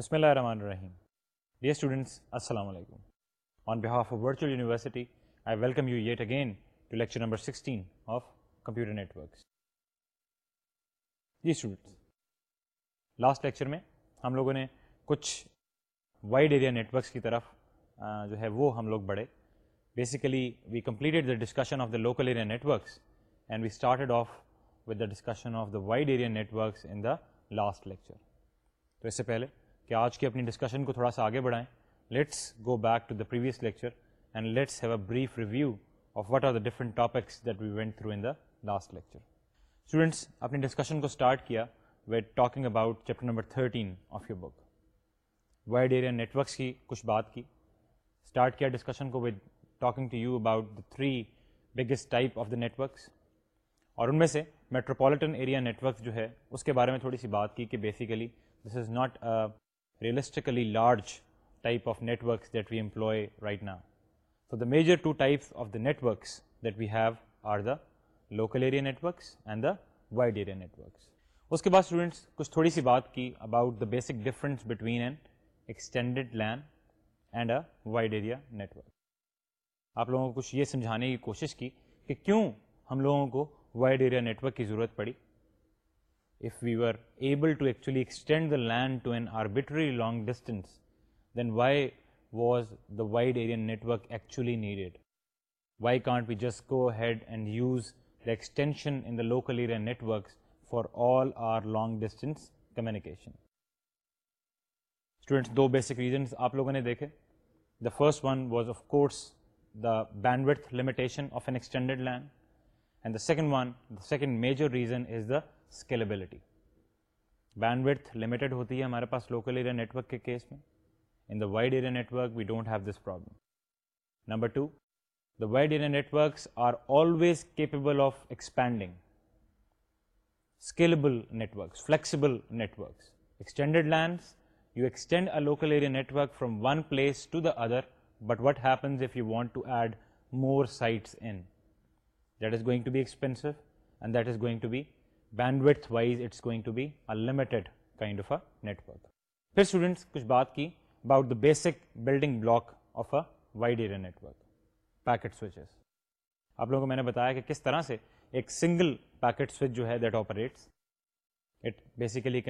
بسم اللہ الرحمن الرحیم ڈیئر اسٹوڈنٹس السلام علیکم on behalf of virtual university I welcome you yet again to lecture number sixteen of computer networks جی اسٹوڈنٹس لاسٹ لیکچر میں ہم لوگوں نے کچھ وائڈ ایریا نیٹ ورکس کی طرف جو ہے وہ ہم لوگ بڑھے basically we completed the discussion of the local area net works and we started off with the discussion of the wide area networks in the last lecture تو اس سے پہلے کہ آج کی اپنی ڈسکشن کو تھوڑا سا آگے بڑھائیں let's go back to the previous lecture and let's have a brief review of what are the different topics that we went through in the last lecture students اپنی ڈسکشن کو اسٹارٹ کیا wait talking about chapter number thirteen of your book wide area networks کی کچھ بات کی start کیا discussion کو with talking to you about the three biggest type of the net works اور ان میں سے میٹروپولیٹن ایریا نیٹ ورکس جو ہے اس کے بارے میں تھوڑی سی بات کی کہ basically this is not realistically large type of networks that we employ right نا for the major two types of the networks that we have are the local area net works and the wide area networks اس کے بعد students کچھ تھوڑی سی بات کی about the basic difference between an extended LAN and a wide area network آپ لوگوں کو کچھ یہ سمجھانے کی کوشش کی کہ کیوں ہم لوگوں کو وائڈ ایریا نیٹ ورک کی ضرورت پڑی if you are able to actually extend the LAN to an arbitrary long distance then why was the wide area network actually needed why can't be just go ahead and use the extension in the local area network for all our long distance communication دو basic reasons آپ لوگوں نے دیکھے the first one was of course the band limitation of an extended LAN and the second one second major reason is the scalability bandwidth limited ہوتی ہے ہمارے پاس local area network کے case میں in the wide area network we don't have this problem number two the wide area networks are always capable of expanding scalable networks flexible networks extended LANs you extend a local area network from one place to the other but what happens if you want to add more sites in that is going to be expensive and that is going to be band wise it's going to be kind of a پھر students کچھ بات کی about the basic building block of a wide area network packet switches آپ لوگوں کو میں نے بتایا کہ کس طرح سے ایک سنگل پیکٹ سوئچ جو ہے that operates it basically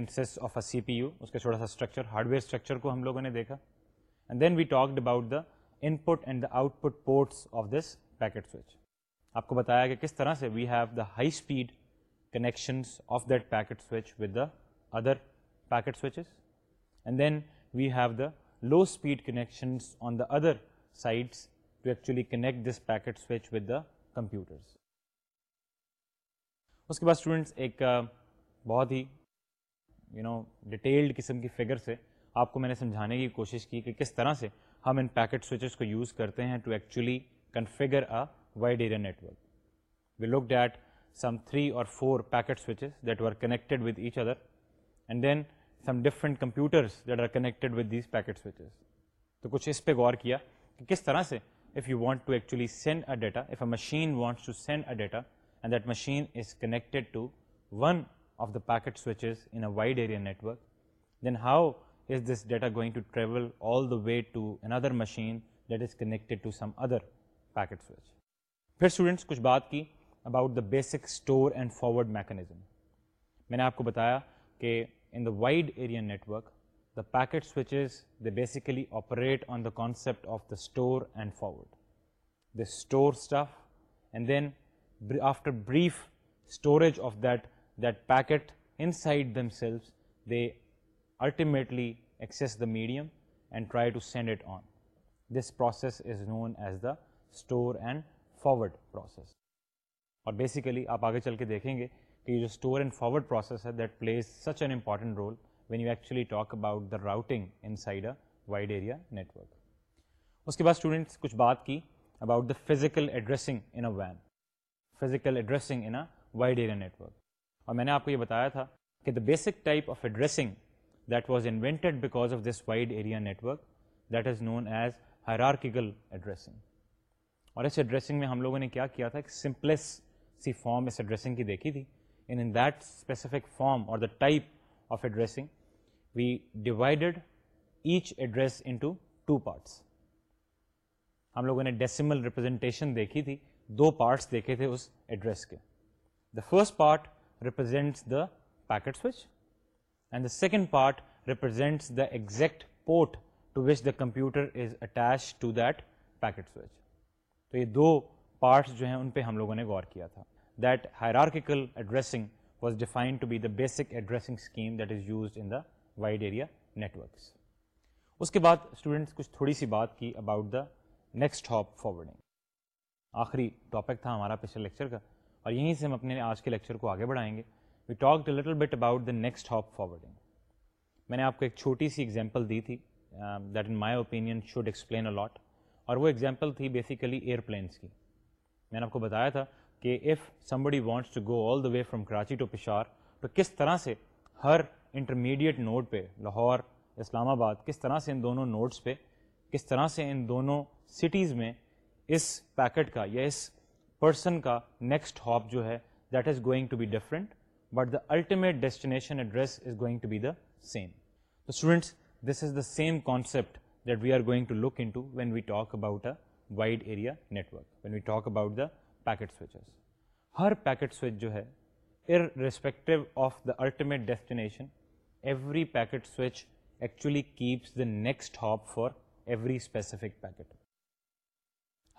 of a C P U اس کا چھوٹا سا اسٹرکچر ہارڈ ویئر اسٹرکچر کو ہم لوگوں نے دیکھا and then we talked about the input and the output ports of this packet switch آپ کو بتایا کہ کس طرح سے we have the high speed connections of that packet switch with the other packet switches and then we have the low speed connections on the other sides to actually connect this packet switch with the computers اس کے بعد students ایک بہت ہی you know detailed قسم کی figure سے آپ کو میں نے سمجھانے کی کوشش کی کہ کس طرح سے ہم ان پیکٹ سوئچز کو یوز کرتے ہیں to actually configure a wide area network we look that some three اور four packet switches that were connected with each other and then some different computers that are connected with these packet switches تو کچھ اس پہ غور کیا کہ کس طرح سے if you want to actually send a data if a machine wants to send a data and that machine is connected to one of the packet switches in a wide area network then how is this data going to travel all the way to another machine that is connected to some other packet switch پھر students کچھ بات کی about the basic store and forward mechanism میں نے آپ کو بتایا کہ in the wide area network the packet switches is the basically operate on the concept of the store and forward the store stuff and then after brief storage of that that packet inside themselves they ultimately access the medium and try to send it on this process is known as the store and forward process اور basically آپ آگے چل کے دیکھیں گے کہ جو store and forward process ہے that plays such an important role when you actually talk about the routing inside a wide area network اس کے بعد اسٹوڈنٹس کچھ بات کی about the physical addressing in a وین physical addressing in a wide area network اور میں نے آپ کو یہ بتایا تھا کہ the basic type of addressing that was invented because of this wide area network that is known as hierarchical addressing اور اس ایڈریسنگ میں ہم لوگوں نے کیا کیا تھا ایک سمپلیس سی فارم اس ایڈریسنگ کی دیکھی تھی and in that specific form اور the type of addressing we divided each address in to two parts ہم لوگوں نے ڈیسیمل ریپرزینٹیشن دیکھی تھی دو پارٹس دیکھے تھے اس ایڈریس کے the first part represents the packet switch and the second part represents the exact port to which the computer is attach to that packet switch تو یہ دو پارٹس جو ہیں ان پہ ہم لوگوں نے غور کیا تھا that hierarchical addressing was defined to be the basic addressing scheme that is used in the wide area networks اس کے بعد اسٹوڈنٹس کچھ تھوڑی سی بات کی about the next hop forwarding آخری ٹاپک تھا ہمارا پچھلے لیکچر کا اور یہیں سے ہم اپنے آج کے لیکچر کو آگے بڑھائیں گے we talk the little bit about the next hop forwarding میں نے آپ کو ایک چھوٹی سی ایگزامپل دی تھی that in my opinion should explain a lot اور وہ ایگزامپل تھی بیسیکلی ایئر پلینس کی میں نے آپ کو بتایا تھا کہ if somebody wants to go all the way from Karachi to Peshawar تو کس طرح سے ہر انٹرمیڈیٹ نوڈ پہ لاہور اسلام آباد کس طرح سے ان دونوں نوڈس پہ کس طرح سے ان دونوں سٹیز میں اس پیکٹ کا یا اس پرسن کا نیکسٹ ہاپ جو ہے that is going to be different but the ultimate destination address is going to be the same تو students this is the same concept that we are going to look in to when we talk about a wide area network when we talk about the packet switches ہر packet switch جو ہے irrespective of the the ultimate destination every packet switch actually keeps next hop for every specific packet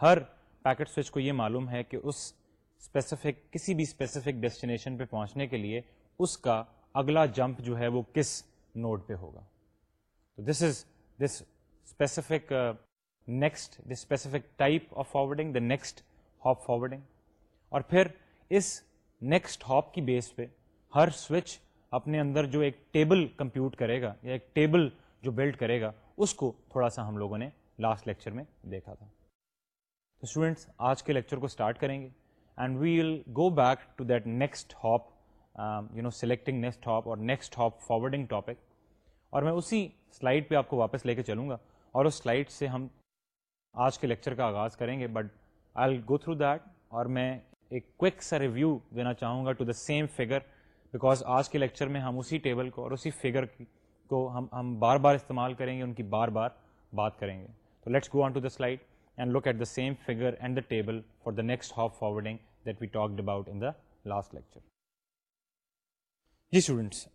ہر packet switch کو یہ معلوم ہے کہ اس اسپیسیفک کسی بھی اسپیسیفک ڈیسٹینیشن پہ پہنچنے کے لیے اس کا اگلا جمپ جو ہے وہ کس نوڈ پہ ہوگا تو this is this specific next the specific type of forwarding the next hop forwarding اور پھر اس نیکسٹ ہاپ کی بیس پہ ہر سوئچ اپنے اندر جو ایک ٹیبل کمپیوٹ کرے گا یا ایک ٹیبل جو بلڈ کرے گا اس کو تھوڑا سا ہم لوگوں نے لاسٹ لیکچر میں دیکھا تھا تو اسٹوڈینٹس آج کے لیکچر کو اسٹارٹ کریں گے and we will go back to that next hop you know selecting next hop اور نیکسٹ ہاپ فارورڈنگ ٹاپک اور میں اسی سلائڈ پہ آپ کو واپس لے کے چلوں گا اور اس سلائڈ سے ہم آج کے لیکچر کا آغاز کریں گے but I go through that اور میں ایک کوئک سا ریویو دینا چاہوں گا to the same figure because آج کے لیکچر میں ہم اسی ٹیبل کو اور اسی فگر کو ہم ہم بار بار استعمال کریں گے ان کی بار بار بات کریں گے تو let's go on to the slide and look at the same figure and the table for the next half forwarding that we talked about in the last lecture جی students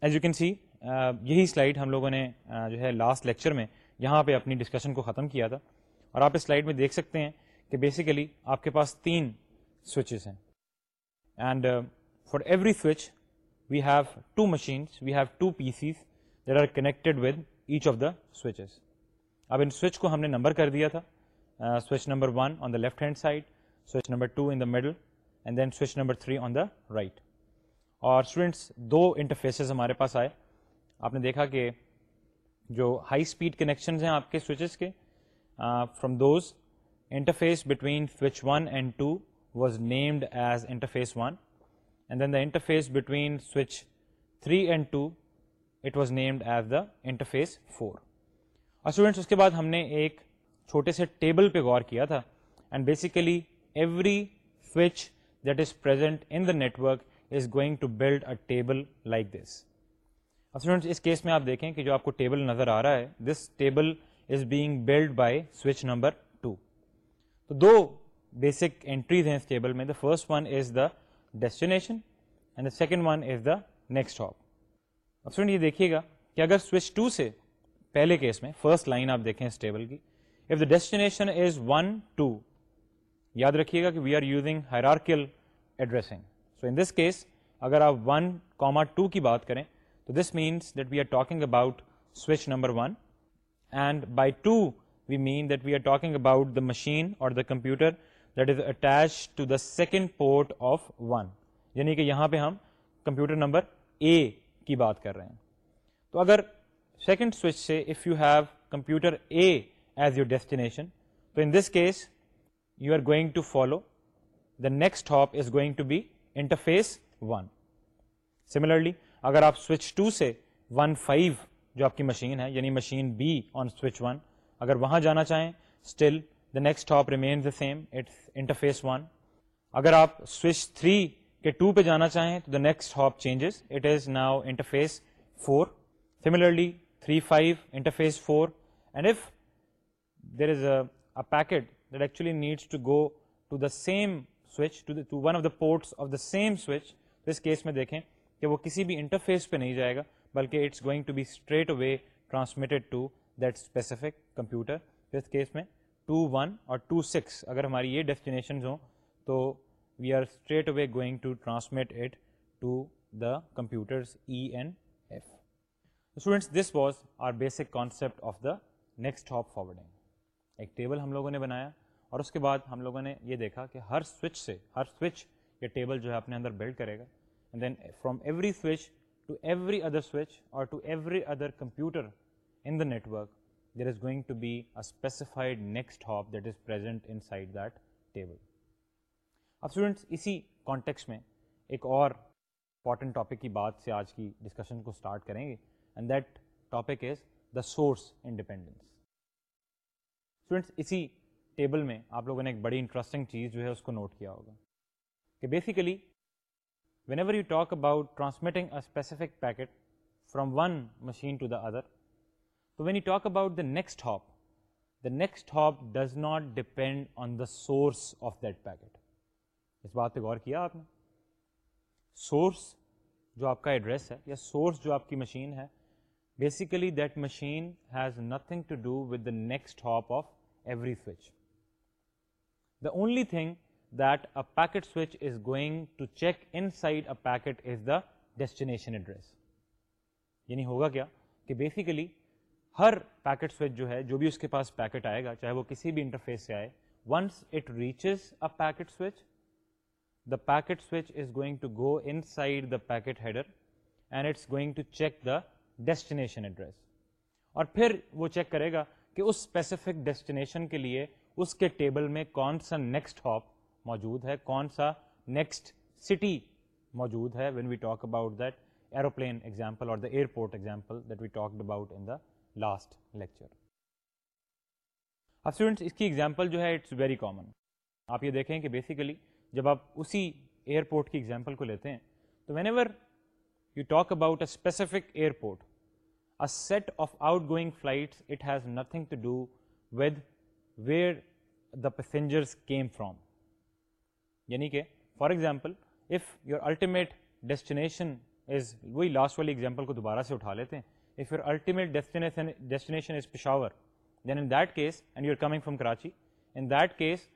as you can see یہی slide ہم لوگوں نے جو ہے last lecture میں یہاں پہ اپنی ڈسکشن کو ختم کیا تھا اور آپ اس سلائڈ میں دیکھ سکتے ہیں کہ بیسیکلی آپ کے پاس تین سوئچز ہیں and for every switch we have two machines we have two PCs there are connected with each of the switches اب ان سوئچ کو ہم نے نمبر کر دیا تھا switch number one on the left hand side switch number two in the middle and then switch number three on the right اور students دو انٹرفیسز ہمارے پاس آئے آپ نے دیکھا کہ جو ہائی اسپیڈ کنیکشنز ہیں آپ کے سوئچز کے from those interface between switch one and two was named as interface face one and then the interface between switch three and two it was named as the interface face four اور students اس کے بعد ہم نے ایک چھوٹے سے table پہ غور کیا تھا and basically every switch that is present in the network work is going to build a table like this اب اسٹوڈینٹس اس کیس میں آپ دیکھیں کہ جو آپ کو ٹیبل نظر آ رہا ہے this table is being build by switch number two تو دو بیسک اینٹریز ہیں اس ٹیبل میں the first one is the destination and the second one is the next hop اب یہ دیکھیے گا کہ اگر سوئچ ٹو سے پہلے کیس میں فرسٹ لائن آپ دیکھیں اس ٹیبل کی if the destination is one two یاد رکھیے گا کہ we are using hierarchical addressing so in this case اگر آپ ون کاما ٹو کی بات کریں this means that we are talking about switch number one and by two we mean that we are talking about the machine اور the computer that is attach to the second port of one یعنی کہ یہاں پہ ہم computer number اے کی بات کر رہے ہیں تو اگر سیکنڈ سوئچ سے if you have computer A as your destination تو in this case you are going to follow the next hop is going to be interface one similarly اگر آپ سوئچ ٹو سے ون فائیو جو آپ کی machine ہے یعنی machine B on switch one اگر وہاں جانا چاہیں still the next hop remains the same it's interface one اگر آپ سوئچ تھری کے ٹو پہ جانا چاہیں تو the next hop changes it is now interface four similarly three five interface four and if there is a packet that actually needs to go to the same switch one of the ports of the same switch اس case میں دیکھیں کہ وہ کسی بھی interface پہ نہیں جائے گا بلکہ it's going to be straight way transmitted to that specific computer case میں ٹو ون اور ٹو سکس اگر ہماری یہ ڈیسٹینیشنز ہوں تو we are straight way going to transmit it to the computers E and F students this was are basic concept of the next hop forwarding ایک table ہم لوگوں نے بنایا اور اس کے بعد ہم لوگوں نے یہ دیکھا کہ ہر سوئچ سے ہر سوئچ یہ ٹیبل جو ہے اپنے اندر بلڈ کرے گا then from every switch to every other switch اور to every other computer in the network there is going to be a specified next hop that is present inside that table اب students اسی context میں ایک اور important topic کی بات سے آج کی ڈسکشن کو اسٹارٹ کریں گے and that topic is the source independence students اسی ٹیبل میں آپ لوگوں نے ایک بڑی انٹرسٹنگ چیز جو ہے اس کو نوٹ کیا ہوگا کہ basically ویورک اباؤٹنگ from one machine to the other تو when you talk about hop this does not depend on the source of دیکٹ اس بات پہ غور کیا آپ نے سورس جو آپ کا ایڈریس ہے یا سورس جو آپ کی مشین ہے basically that machine has nothing to do with the next hop of every switch the only thing packet switch is going to check inside a packet is the destinations یعنی ہوگا کیا کہ basically ہر packet switch جو ہے جو بھی اس کے پاس پیکٹ آئے گا چاہے وہ کسی بھی انٹرفیس سے آئے once it reaches a packet switch the packet switch is going to go inside the packet header and it's going to check the destination address اور پھر وہ چیک کرے گا کہ اس اسپیسیفک ڈیسٹینیشن کے لیے اس کے ٹیبل میں کون سا نیکسٹ ہاپ موجود ہے کون سا نیکسٹ سٹی موجود ہے when we talk about that aeroplane example اور the airport example that we talk about in the last lecture اب اسٹوڈنٹس اس کی ایگزامپل جو ہے اٹس ویری کامن آپ یہ دیکھیں کہ بیسیکلی جب آپ اسی ایئرپورٹ کی ایگزامپل کو لیتے ہیں تو whenever you talk about a specific airport a set of outgoing flights it has nothing to do with where the passengers came from یعنی کہ for example if your ultimate destination is وہی last والی example کو دوبارہ سے اٹھا لیتے ہیں if your ultimate destination is Peshawar then in that case and you are coming from Karachi in that case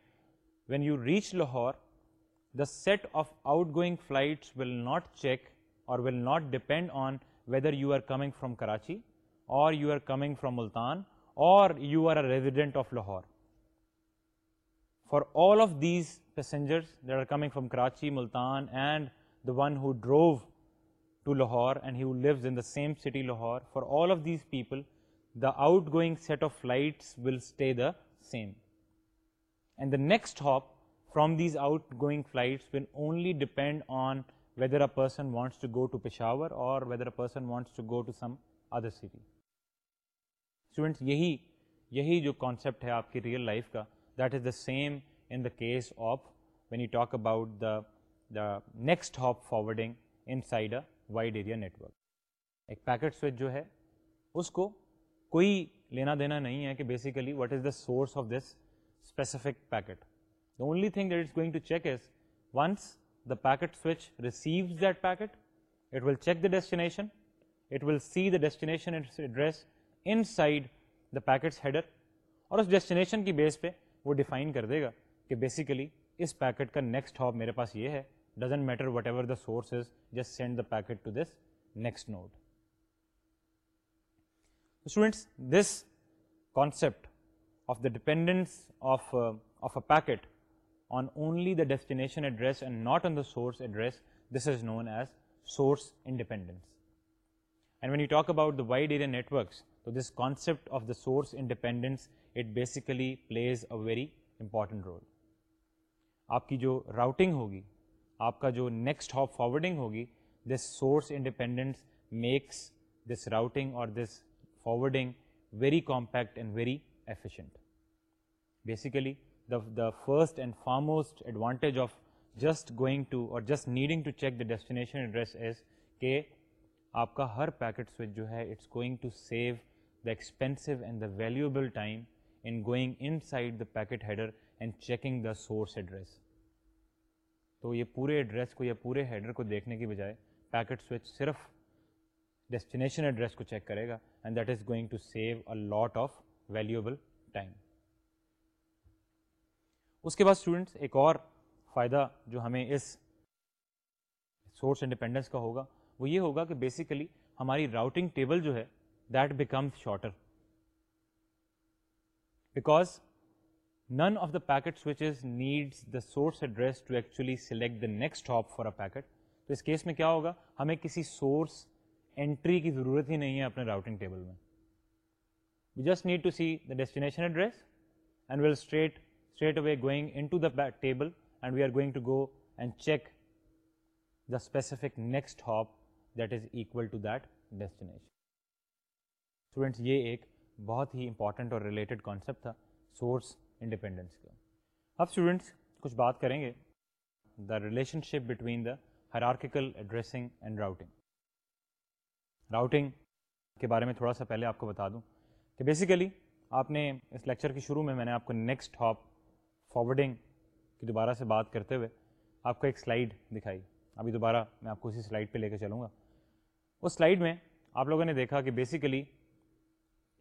when you reach Lahore the set of outgoing flights will not check اور will not depend on whether you are coming from Karachi اور you are coming from Multan اور you are a resident of Lahore for all of these passengers there are coming from Karachi Multan and the one who drove to Lahore and ہیوز in the same city Lahore for all of these people the outgoing set of flights will stay the same and the next hop from these outgoing flights will only depend on whether a person wants to go to Peshawar اور whether a person other city یہی یہی جو concept ہے آپ کی real life کا that is the same in the case of when you talk about the the next hop forwarding inside a wide area network ایک packet switch جو ہے اس کو کوئی لینا دینا نہیں ہے کہ basically what is the source of this specific packet the only thing it is going to check is once the packet switch receives that packet it will check the destination it will see the destinations inside the packets header اور اس destination کی base پہ وہ define کر دے گا کہ basically اس پیکٹ کا نیکسٹ ہاپ میرے پاس یہ ہے doesn't matter whatever the source is just send the packet to this next note students this concept of the dependence on only the destination address and not on the source address this is known as source independence and when you talk about the wide area networks this concept of the source independence it basically plays a very important role آپ کی جو routing ہوگی آپ کا جو next hop forwarding ہوگی this source independence makes this routing اور this forwarding very compact and very efficient basically the the first and foremost advantage of just going to or just needing to check the destination address is کہ آپ کا ہر packet switch جو ہے it's going to save the expensive and the valuable time in going inside the packet header and checking the source address تو یہ پورے address کو یا پورے ہیڈر کو دیکھنے کی بجائے پیکٹ سوئچ صرف ڈیسٹینیشن ایڈریس کو چیک کرے گا and that is going to save a lot of valuable time اس کے بعد اسٹوڈنٹس ایک اور فائدہ جو ہمیں اس سورس انڈیپینڈنس کا ہوگا وہ یہ ہوگا کہ بیسیکلی ہماری راؤٹنگ ٹیبل جو ہے that becomes shorter because none of the packets which needs the source address to actually select the next hop for a packet تو اس کیس میں کیا ہوگا ہمیں کسی سورس انٹری کی ضرورت ہی نہیں ہے اپنے راؤٹنگ ٹیبل میں we just need to see the destination address and well straight straight away going into the table and we are going to go and check the specific next hop that is equal to that destination students یہ ایک بہت ہی important اور related concept تھا source independence کا اب students کچھ بات کریں گے the relationship between the hierarchical addressing and routing routing کے بارے میں تھوڑا سا پہلے آپ کو بتا دوں کہ بیسیکلی آپ نے اس لیکچر کے شروع میں میں نے آپ کو نیکسٹ ہاپ فارورڈنگ کی دوبارہ سے بات کرتے ہوئے آپ کو ایک سلائڈ دکھائی ابھی دوبارہ میں آپ کو اسی سلائڈ پہ لے کے چلوں گا اس سلائڈ میں آپ لوگوں نے دیکھا کہ بیسیکلی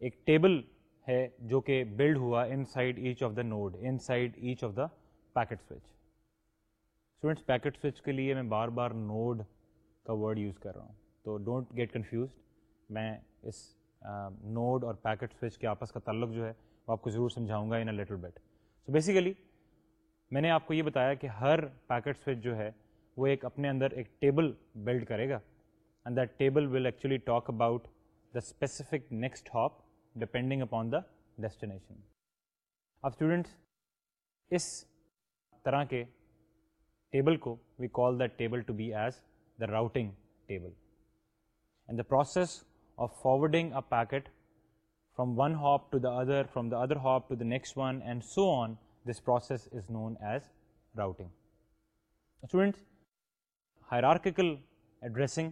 ایک ٹیبل ہے جو کہ بلڈ ہوا inside each of the node inside each of the packet switch students packet switch کے لیے میں بار بار نوڈ کا ورڈ یوز کر رہا ہوں تو ڈونٹ گیٹ کنفیوزڈ میں اس نوڈ اور پیکٹ سوئچ کے آپس کا تعلق جو ہے وہ آپ کو ضرور سمجھاؤں گا in a little bit so basically میں نے آپ کو یہ بتایا کہ ہر پیکٹ سوئچ جو ہے وہ ایک اپنے اندر ایک ٹیبل بلڈ کرے گا and that table will actually talk about the specific next hop depending upon the destination اب اسٹوڈنٹس اس طرح کے ٹیبل کو we call the table to be as the routing table and the process of forwarding a packet from one hop to the other from the other hop to the next one and so on this process is known as routing students hierarchical addressing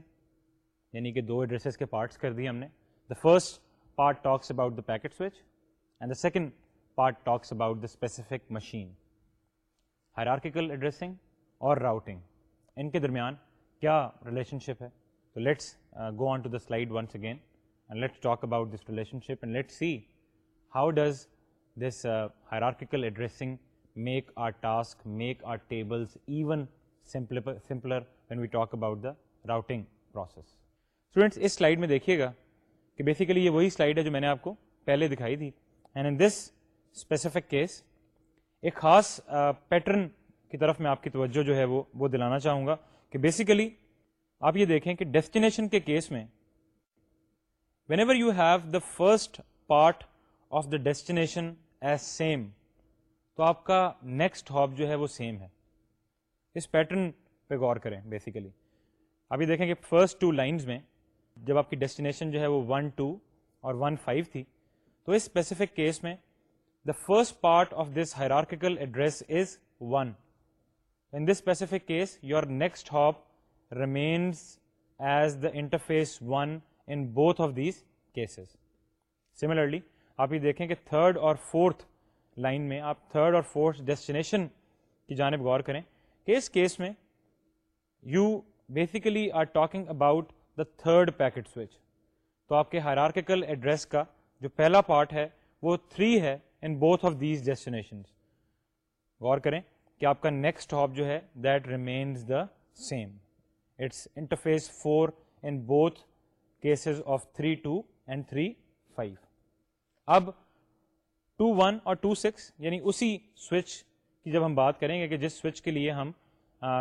یعنی کہ دو address کے parts کر دیے ہم نے the first part talks about the packets which and the second part talks about the specific machine hierarchical addressing اور routing ان کے درمیان کیا ریلیشن شپ ہے تو let's go on to the slide once again ands talk about and let's see how does this hierarchical addressing make our task make our table even simpler when we talk about the routing process اس slide میں دیکھیے گا کہ basically یہ وہی slide ہے جو میں نے آپ کو پہلے دکھائی تھی and in this specific case ایک خاص پیٹرن کی طرف میں آپ کی توجہ جو ہے وہ دلانا چاہوں گا کہ بیسیکلی آپ یہ دیکھیں کہ ڈیسٹینیشن کے کیس میں whenever you have the first part of the destination is same تو آپ کا نیکسٹ ہاپ جو ہے وہ سیم ہے اس پیٹرن پہ غور کریں بیسیکلی آپ یہ دیکھیں کہ فرسٹ ٹو لائنس میں جب آپ کی ڈیسٹینیشن جو ہے وہ ون ٹو اور ون فائیو تھی تو اس اسپیسیفک کیس میں the first part of this hierarchical address is one in this specific case your next hop remains as the interface one in both of these cases similarly آپ یہ دیکھیں کہ third اور fourth line میں آپ third اور fourth destination کی جانب غور کریں کہ اس کیس میں you basically are talking about third packet switch تو آپ کے ہرکل ایڈریس کا جو پہلا پارٹ ہے وہ 3 ہے ان بوتھ آف دیز غور کریں کہ آپ کا نیکسٹ ہاپ جو ہے that remains the same it's interface 4 in both cases of 3 2 and 3 5 اب 2 1 اور 2 6 یعنی اسی سوئچ کی جب ہم بات کریں گے کہ جس سوئچ کے لیے ہم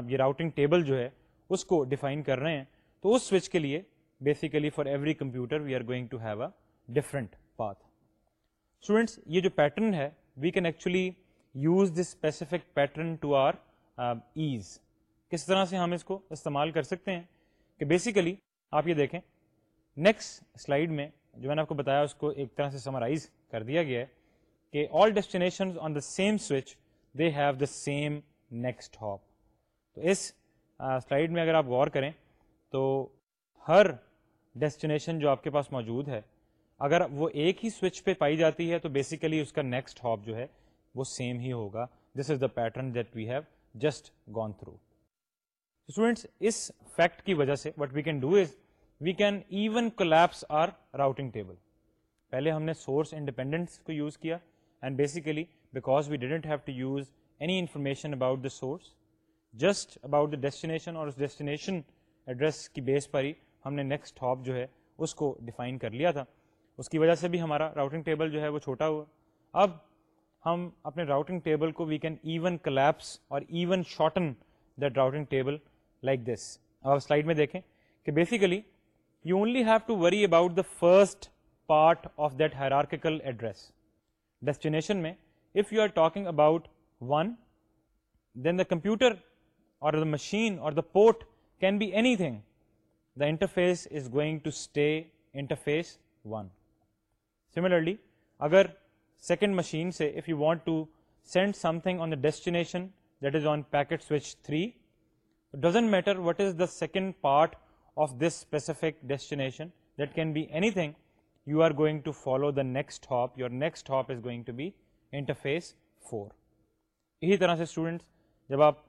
یہ راؤٹنگ ٹیبل جو ہے اس کو ڈیفائن کر رہے ہیں تو اس سوئچ کے لیے basically for every computer we are going to have a different path students یہ جو پیٹرن ہے we can actually use this specific pattern to our as کس طرح سے ہم اس کو استعمال کر سکتے ہیں کہ بیسیکلی آپ یہ دیکھیں نیکسٹ سلائڈ میں جو میں نے آپ کو بتایا اس کو ایک طرح سے سمرائز کر دیا گیا ہے کہ all destination on the same switch they have the same next hop تو اس سلائڈ میں اگر آپ غور کریں تو ہر ڈیسٹینیشن جو آپ کے پاس موجود ہے اگر وہ ایک ہی سوئچ پہ پائی جاتی ہے تو بیسیکلی اس کا نیکسٹ ہاپ جو ہے وہ سیم ہی ہوگا this is the pattern that we have just gone through students اس فیکٹ کی وجہ سے what we can do is we can even collapse our routing table پہلے ہم نے سورس انڈیپینڈنس کو یوز کیا and basically because we don't have to use any information about the source just about the destination اور اس destination address کی base پر ہی ہم نے نیکسٹ ٹاپ جو ہے اس کو ڈیفائن کر لیا تھا اس کی وجہ سے بھی ہمارا راؤٹنگ ٹیبل جو ہے وہ چھوٹا ہوا اب ہم اپنے راؤٹنگ ٹیبل کو وی کین ایون کلیپس اور even shorten that routing table like this اب سلائڈ میں دیکھیں کہ basically you only have to worry about the first part of that hierarchical address destination میں if you are talking about one then the computer اور the machine اور the port can be anything the interface is going to stay interface one similarly اگر second machine سے if you want to send something on the destination that is on packet switch three doesn't matter what is the second part of this specific destination that can be anything you are going to follow the next hop your next hop is going to be interface four اسی طرح سے students جب آپ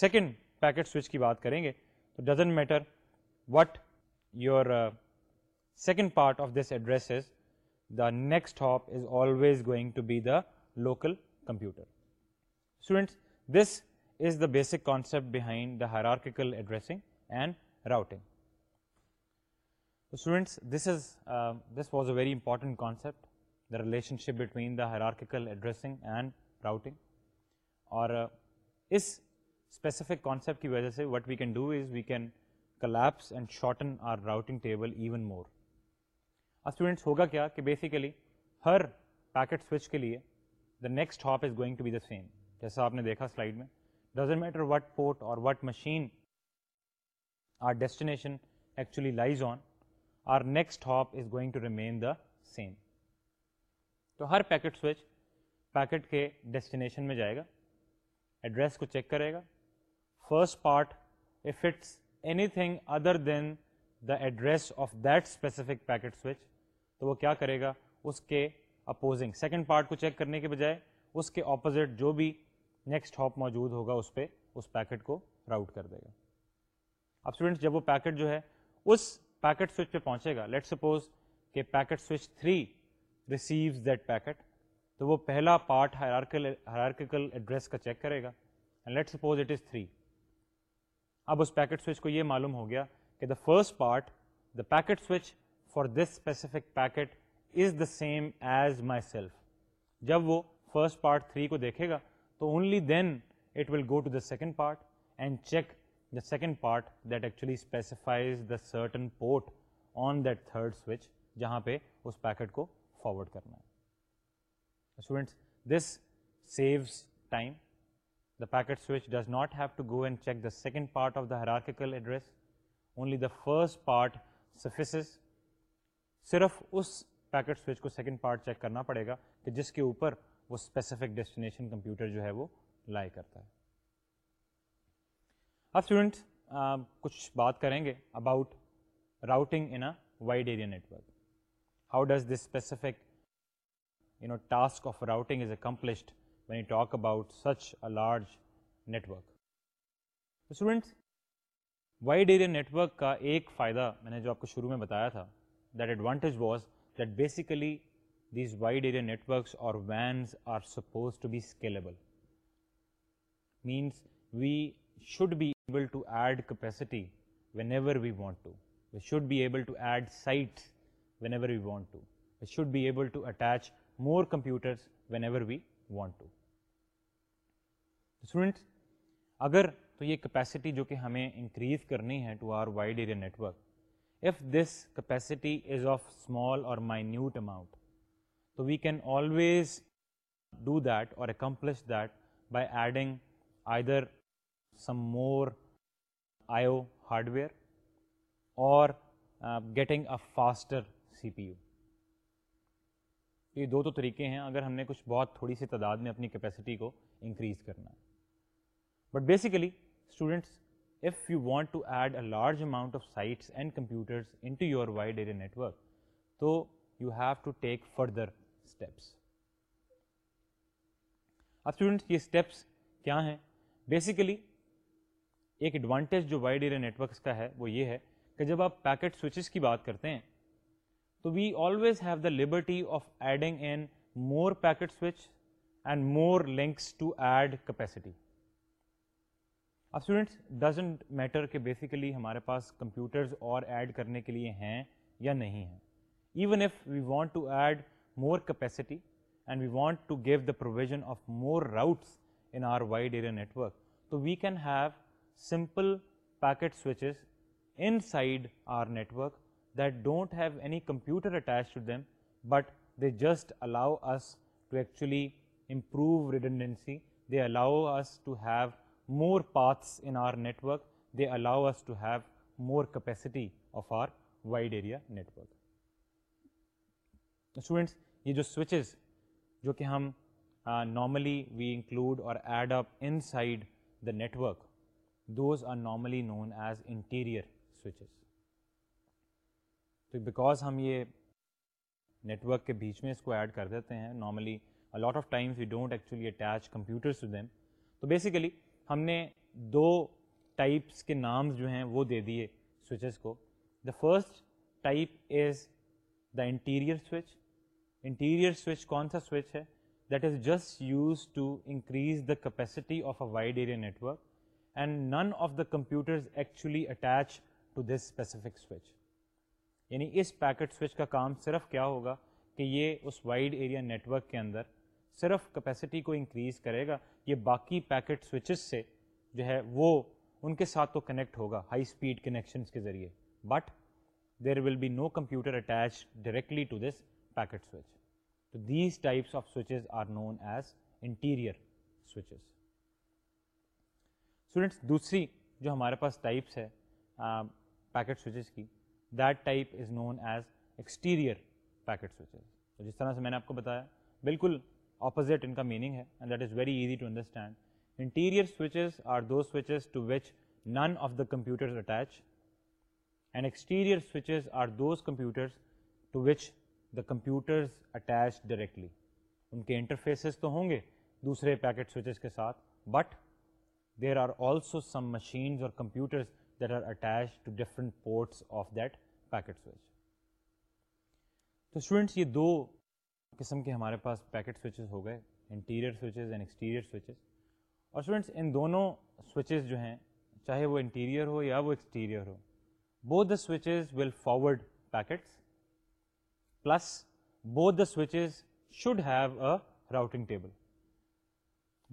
second packet switch کی بات کریں گے It does not matter what your uh, second part of this address is, the next hop is always going to be the local computer. Students, this is the basic concept behind the hierarchical addressing and routing. So students, this uh, was a very important concept, the relationship between the hierarchical addressing and routing, aur uh, is specific concept کی وجہ سے what we can do is we can collapse and shorten our routing table even more اب students ہوگا کیا کہ basically ہر packet switch کے لیے the next hop is going to be the same جیسا آپ نے دیکھا سلائڈ میں doesn't matter what port or what machine our destination actually lies on our next hop is going to remain the same تو ہر packet switch packet کے destination میں جائے گا ایڈریس کو چیک کرے گا first part if it's anything other than the address of that specific packet switch تو وہ کیا کرے گا اس کے اپوزنگ سیکنڈ پارٹ کو چیک کرنے کے بجائے اس کے اپوزٹ جو بھی نیکسٹ ہاپ موجود ہوگا اس پہ اس پیکٹ کو راؤٹ کر دے گا اب اسٹوڈینٹس جب وہ پیکٹ جو ہے اس پیکٹ سوئچ پہ پہنچے گا لیٹ سپوز کہ packet switch 3 receives that packet تو وہ پہلا پارٹل ہیرارکل ایڈریس کا چیک کرے گا and late suppose it is three اب اس پیکٹ سوئچ کو یہ معلوم ہو گیا کہ the first part the packet switch for this specific packet is the same as myself جب وہ فرسٹ پارٹ تھری کو دیکھے گا تو only then it will go to the second part and check the second part that actually specifies the certain port on that third switch جہاں پہ اس packet کو فارورڈ کرنا ہے students this saves time the packet switch does not have to go and check the second part of the hierarchical address only the first part suffices صرف اس packet switch کو second part check کرنا پڑے گا کہ جس کے اوپر وہ اسپیسیفک ڈیسٹینیشن کمپیوٹر جو ہے وہ لایا کرتا ہے اب اسٹوڈنٹس کچھ بات کریں گے about routing in a wide area network how does this specific accomplished when talk about such a large network students wide area network کا ایک فائدہ میں نے جو آپ کو شروع میں بتایا تھا that advantage was that basically these wide area networks or WANs are سپوزل means we should be ability whenever we want to should be able we want to should be able computer whenever we want to students اگر تو یہ capacity جو کہ ہمیں increase کرنی ہے to our wide area network if this capacity is of small or minute amount تو we can always do that or accomplish that by adding either some more uh hardware or getting a faster C P U یہ دو تو طریقے ہیں اگر ہم نے کچھ بہت تھوڑی سی تعداد میں اپنی کیپیسٹی کو انکریز کرنا ہے but basically students if you want to add a large amount of sites and computer into you wide area network تو you have to take further steps اب اسٹوڈنٹس یہ steps کیا ہیں basically ایک advantage جو wide area networks کا ہے وہ یہ ہے کہ جب آپ پیکٹ سوئچز کی بات کرتے ہیں تو we always have the liberty of adding an more packet switch and more links to add capacity اب اسٹوڈینٹس ڈزنٹ میٹر کہ بیسیکلی ہمارے پاس کمپیوٹرز اور ایڈ کرنے کے لیے ہیں یا نہیں ہیں even if we want to add more capacity and we want to give the provision of more routes in our wide area network تو we can have simple packet switches inside our network that don't have any computer attach to them but they just allow us to actually improve redundancy they allow us to have more path in our network they allow us to have more capacity of our wide area network students یہ جو switches جو کہ ہم normally we include اور add up inside the network those are normally known as interior because ہم یہ network کے بیچ میں اس کو ایڈ کر دیتے ہیں normally a lot of time actually attach computer ہم نے دو ٹائپس کے نامز جو ہیں وہ دے دیے سوئچز کو the first type is the interior switch interior switch کون سا سوئچ ہے that is just use to increase the capacity of a wide area network and none of the computers actually attach to this specific switch یعنی اس packet switch کا کام صرف کیا ہوگا کہ یہ اس وائڈ ایریا نیٹ ورک کے اندر صرف کیپیسٹی کو انکریز کرے گا یہ باقی پیکٹ سوئچز سے جو ہے وہ ان کے ساتھ تو کنیکٹ ہوگا ہائی اسپیڈ کنیکشنس کے ذریعے but there will be no computer attach directly to this packet switch تو these types of switches are known as interior switches students دوسری جو ہمارے پاس ٹائپس ہے پیکٹ سوئچز کی that type is known as exterior packet switches تو جس طرح سے میں نے آپ کو بتایا بالکل اپوزٹ ان کا میننگ ہے and that is very easy to understand interior switches are the switches to which none of the computer switches are those computers to which the computers attach directly ان کے interfaces تو ہوں گے دوسرے packet switches کے ساتھ but there are also some machine اور computers that are attached of that packet switch تو اسٹوڈینٹس یہ دو قسم کے ہمارے پاس پیکٹ سوئچز ہو گئے interior switches and exterior switches اور اسٹوڈنٹس ان دونوں سوئچز جو ہیں چاہے وہ انٹیریئر ہو یا وہ ایکسٹیریئر ہو both the switches will forward packets plus both the switches should have a routing table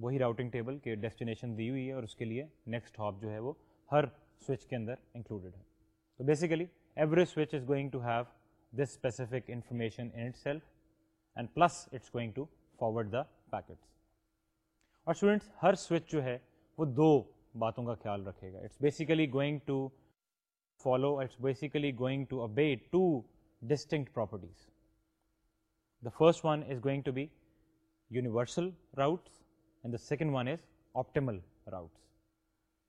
وہی راؤٹنگ ٹیبل کہ ڈیسٹینیشن دی ہوئی ہے اور اس کے لیے نیکسٹ ہاپ جو ہے وہ ہر سوئچ کے اندر انکلوڈیڈ ہے تو basically every switch is going to have this specific information in itself and plus it's going to forward the packets اور اسٹوڈنٹس ہر سوئچ جو ہے وہ دو باتوں کا خیال رکھے گا it's basically going to follow it's basically going to obey two distinct properties the first one is going to be universal routes and the second one is optimal routes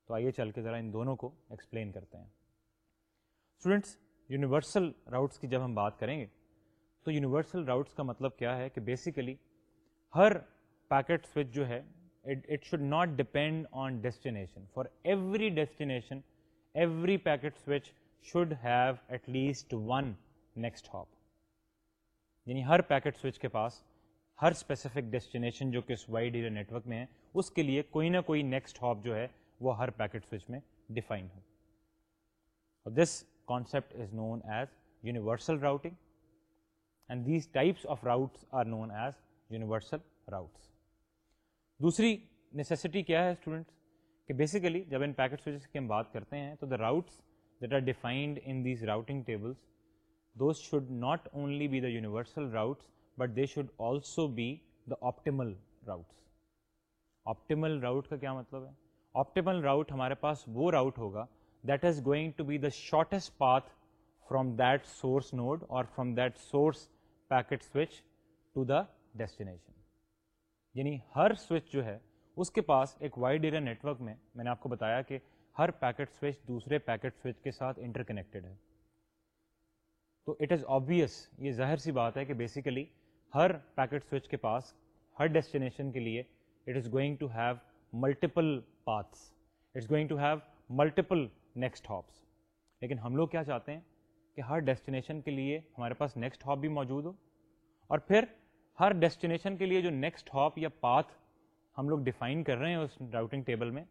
تو آئیے چل کے ذرا ان دونوں کو ایکسپلین کرتے ہیں اسٹوڈنٹس یونیورسل راؤٹس کی جب ہم بات کریں گے تو یونیورسل راؤٹس کا مطلب کیا ہے کہ بیسیکلی ہر پیکٹ سوئچ جو ہے it should not depend on destination for every destination every packet switch should have at least one next hop یعنی ہر پیکٹ سوئچ کے پاس ہر اسپیسیفک ڈیسٹینیشن جو کہ اس وائی نیٹ نیٹورک میں ہے اس کے لیے کوئی نہ کوئی نیکسٹ ہاپ جو ہے وہ ہر پیکٹ سوئچ میں ڈیفائن ہو this concept is known as universal routing and these types of routes are known as universal routes دوسری نیسیسٹی کیا ہے اسٹوڈنٹس کہ بیسیکلی جب ان پیکٹ سوئچز کی ہم بات کرتے ہیں تو the routes that are defined in these routing tables those should not only be the universal routes but they should also be the optimal routes optimal route کا کیا مطلب ہے آپٹیمل راؤٹ ہمارے پاس وہ راؤٹ ہوگا that is going to be the shortest path from that source node اور from that source packet switch to the destination یعنی ہر سوئچ جو ہے اس کے پاس ایک وائڈ ایریا نیٹ ورک میں میں نے آپ کو بتایا کہ ہر پیکٹ سوئچ دوسرے پیکٹ سوئچ کے ساتھ انٹر کنیکٹیڈ ہے تو اٹ از آبویس یہ ظاہر سی بات ہے کہ بیسیکلی ہر پیکٹ سوئچ کے پاس ہر ڈیسٹینیشن کے لیے it is going to have multiple paths it's going to have multiple next hops لیکن ہم لوگ کیا چاہتے ہیں کہ ہر ڈیسٹینیشن کے لیے ہمارے پاس نیکسٹ ہاپ بھی موجود ہو اور پھر ہر ڈیسٹینیشن کے لیے جو نیکسٹ ہاپ یا پاتھ ہم لوگ ڈیفائن کر رہے ہیں اس راؤٹنگ ٹیبل میں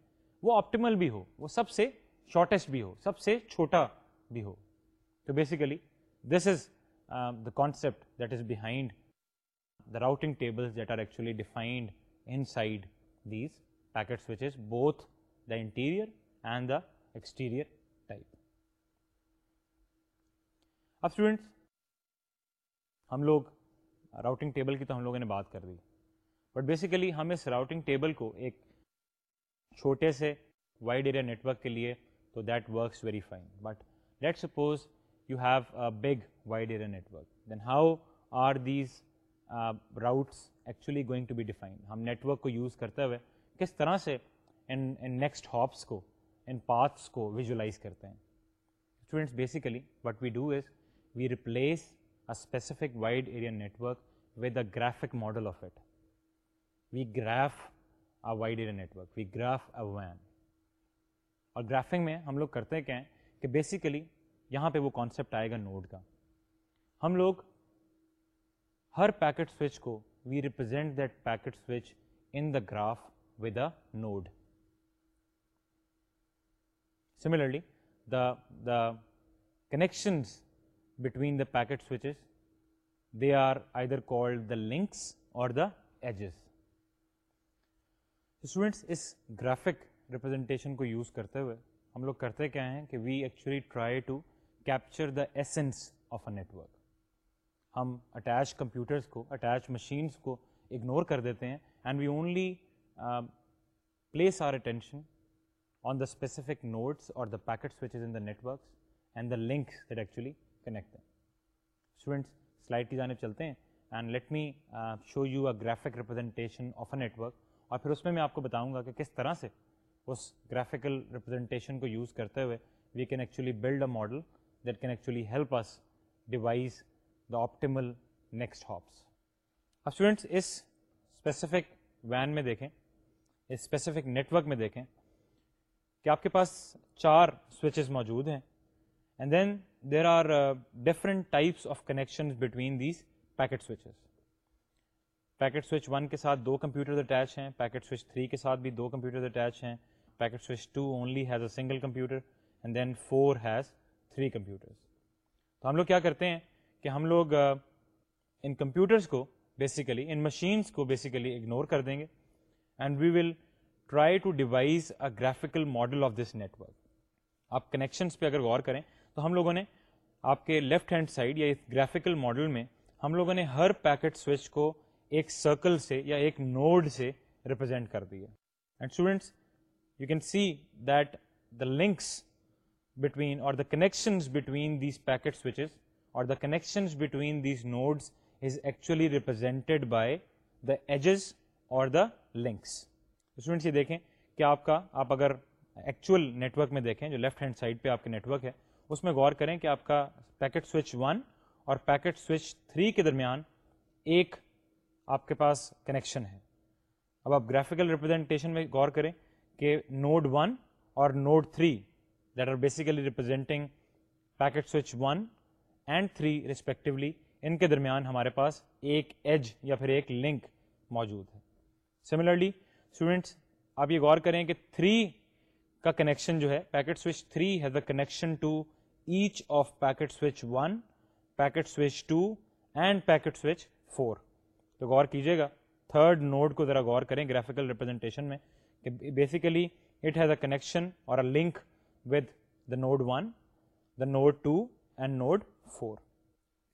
وہ آپٹیمل بھی ہو وہ سب سے شارٹیسٹ بھی ہو سب سے چھوٹا بھی ہو تو basically this is the concept that is behind the routing table that are actually defined inside these packet switches both the interior and the exterior type اب اسٹوڈینٹس ہم لوگ راؤٹنگ ٹیبل کی تو ہم لوگوں نے بات کر دی بٹ بیسیکلی ہم اس راؤٹنگ ٹیبل کو ایک چھوٹے سے وائڈ ایریا نیٹ ورک کے لیے تو that works very fine but let suppose you have a big wide area network then how are these routes actually going to be define ہم نیٹ ورک کو use کرتے ہوئے کس طرح سے ان ان نیکسٹ ہاپس کو ان پاتھس کو ویژولاز کرتے ہیں students basically what we do is we replace افک wide area network with a graphic model of it we graph area network we graph an اور گرافنگ میں ہم لوگ کرتے کہ بیسیکلی یہاں پہ وہ کانسیپٹ آئے گا نوڈ کا ہم لوگ ہر پیکٹ سوئچ کو we represent that packet switch in the graph with a node similarly the the connections between the packet switches they are آئی در کونکس اور دا ایجز اسٹوڈینٹس اس گرافک ریپرزنٹیشن کو یوز کرتے ہوئے ہم لوگ کرتے کہے ہیں کہ we actually try to capture the essence of a network ہم اٹیچ کمپیوٹرس کو اٹیچ مشینس کو اگنور کر دیتے ہیں and we only place our attention on the specific nodes اور the packet switches in the net works and the links that actually connect ہے students slide کی جانب چلتے ہیں and let me show you a graphic representation of a network اور پھر اس میں میں آپ کو بتاؤں گا کہ کس طرح سے اس گرافیکل ریپرزنٹیشن کو یوز کرتے ہوئے we can actually build a model that can actually help us devise the optimal next hops اب اسٹوڈینٹس اس اسپیسیفک وین میں دیکھیں اس اسپیسیفک نیٹ ورک میں دیکھیں کہ آپ کے پاس چار سوئچز موجود ہیں and then there are different types of connections between these packet switches packet switch one کے ساتھ دو کمپیوٹرز اٹیچ ہیں پیکٹ سوئچ تھری کے ساتھ بھی دو کمپیوٹرز اٹیچ ہیں packet switch two only has a single computer and then four has three computers تو ہم لوگ کیا کرتے ہیں کہ ہم لوگ ان کمپیوٹرس کو بیسیکلی ان مشینس کو بیسیکلی اگنور کر دیں گے and we will try to devise a graphical model of this network آپ کنیکشنس پہ اگر غور کریں تو ہم لوگوں نے آپ کے لیفٹ ہینڈ سائڈ یا اس گرافیکل ماڈل میں ہم لوگوں نے ہر پیکٹ سوئچ کو ایک سرکل سے یا ایک نوڈ سے ریپرزینٹ کر دیا and students you can see that the links between اور the connections between these packet switches اور the connections between these nodes is actually represented by the edges اور دا لنکس اسٹوڈینٹس یہ دیکھیں کہ آپ کا آپ اگر ایکچوئل نیٹورک میں دیکھیں جو لیفٹ ہینڈ سائڈ پہ آپ کے نیٹورک ہے اس میں غور کریں کہ آپ کا پیکٹ سوئچ ون اور پیکٹ سوئچ تھری کے درمیان ایک آپ کے پاس کنیکشن ہے اب آپ گرافیکل ریپرزینٹیشن میں غور کریں کہ نوڈ ون اور node three that are basically representing packet switch one and three respectively ان کے درمیان ہمارے پاس ایک ایج یا پھر ایک لنک موجود ہے سملرلی اسٹوڈینٹس آپ یہ غور کریں کہ تھری کا کنیکشن جو ہے packet switch three has a connection to each of packet switch one packet switch two and packet switch four تو غور کیجیے گا تھرڈ نوڈ کو ذرا غور کریں گرافیکل ریپرزنٹیشن میں کہ basically it has a connection اور a link with the node one the node two and node four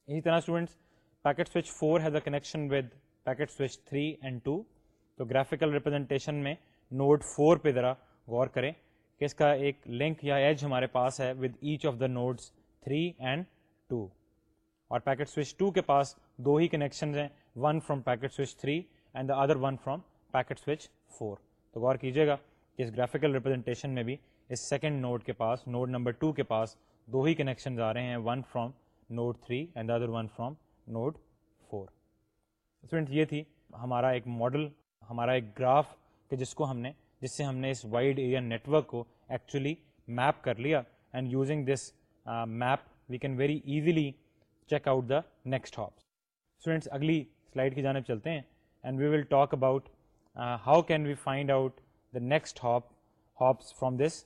اسی طرح students packet switch four has a connection with packet switch three and two تو graphical representation میں node four پہ ذرا غور کریں کہ اس کا ایک لنک یا ایج ہمارے پاس ہے with each of the nodes three and two اور پیکٹ سوئچ ٹو کے پاس دو ہی کنیکشنز ہیں one from packet switch three and the other one from packet switch four تو غور کیجیے گا کہ اس گرافیکل ریپرزنٹیشن میں بھی اس سیکنڈ نوڈ کے پاس نوڈ نمبر ٹو کے پاس دو ہی کنیکشنز آ رہے ہیں one from node three and other one from node 4 student یہ تھی ہمارا ایک ماڈل ہمارا ایک گراف کہ جس کو ہم نے جس سے ہم نے اس وائڈ ایریا نیٹورک کو ایکچولی میپ کر لیا and using this map we can very easily check out the next hops students اگلی سلائڈ کی جانب چلتے ہیں and we will talk about how can we find out the next hop hops from this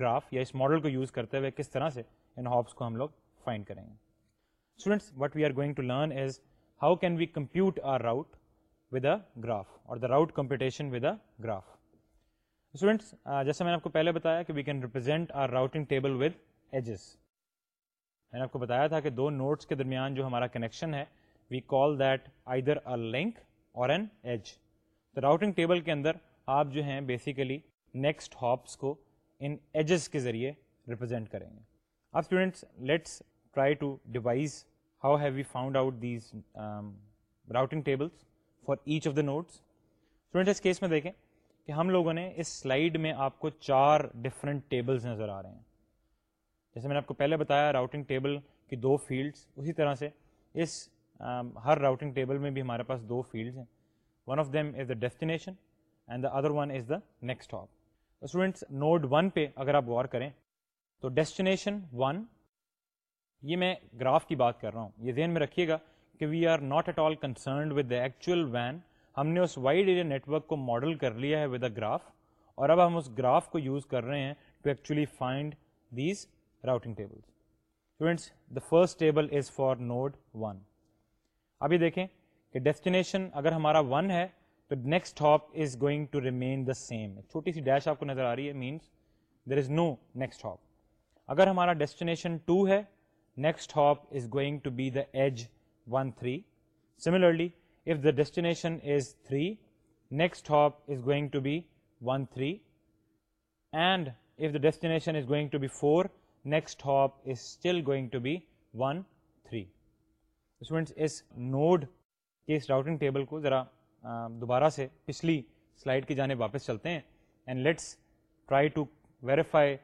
graph یا اس model کو use کرتے ہوئے کس طرح سے ان ہاپس کو ہم لوگ فائنڈ کریں گے students what we are going to learn is how can we compute our route with a graph اور the route computation with a graph students جیسا میں نے آپ کو پہلے بتایا کہ we can represent our routing table with edges میں نے آپ کو بتایا تھا کہ دو نوٹس کے درمیان جو ہمارا کنیکشن ہے we call that either our link or an edge تو راؤٹنگ ٹیبل کے اندر آپ جو ہیں بیسیکلی نیکسٹ ہاپس کو ان ایجز کے ذریعے ریپرزینٹ کریں گے اب students let's try to devise how have we found out these routing tables for each of the nodes students case میں دیکھیں کہ ہم لوگوں نے اس سلائیڈ میں آپ کو چار ڈفرینٹ ٹیبلز نظر آ رہے ہیں جیسے میں نے آپ کو پہلے بتایا راؤٹنگ ٹیبل کی دو فیلڈس اسی طرح سے اس ہر راؤٹنگ ٹیبل میں بھی ہمارے پاس دو فیلڈز ہیں one of them is the destination and the other one is the next hop students node one پہ اگر آپ غور کریں تو ڈیسٹینیشن ون یہ میں گراف کی بات کر رہا ہوں یہ ذہن میں رکھیے گا کہ we are not at all concerned with the actual when ہم نے اس وائڈ ایریا نیٹ ورک کو ماڈل کر لیا ہے ود اے گراف اور اب ہم اس گراف کو یوز کر رہے ہیں to actually find these routing table students the first table is for node one ابھی دیکھیں کہ ڈیسٹینیشن اگر ہمارا ون ہے تو next hop is going to remain the same چھوٹی سی ڈیش آپ کو نظر آ رہی ہے means there is no next hop اگر ہمارا ڈیسٹینیشن ٹو ہے next hop is going to be the edge one three similarly if the destination is three next hop is going to be one three and if the destination is going to be four next hop is still going to be one three students اس node کے اس routing table کو ذرا دوبارہ سے پچھلی slide کے جانے واپس چلتے ہیں and let's try to verify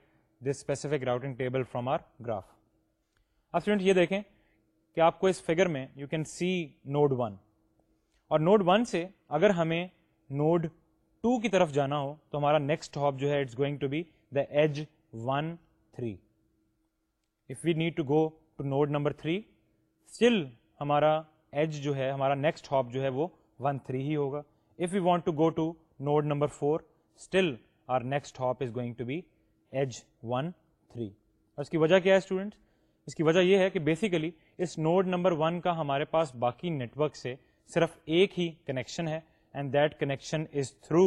this specific routing table from our graph اب اسٹوڈنٹس یہ دیکھیں کہ آپ کو اس فگر میں you can see node one اور نوڈ ون سے اگر ہمیں نوڈ ٹو کی طرف جانا ہو تو ہمارا نیکسٹ ہاپ جو ہے it's going to be the edge one three if we need to go to node number three still ہمارا ایج جو ہے ہمارا نیکسٹ ہاپ جو ہے وہ ون تھری ہی ہوگا if you want to go to node number four still our next hop is going to be edge one three اور اس کی وجہ کیا ہے اسٹوڈنٹ اس کی وجہ یہ ہے کہ بیسیکلی اس نوڈ نمبر ون کا ہمارے پاس باقی نیٹ ورک سے صرف ایک ہی کنیکشن ہے and that connection is through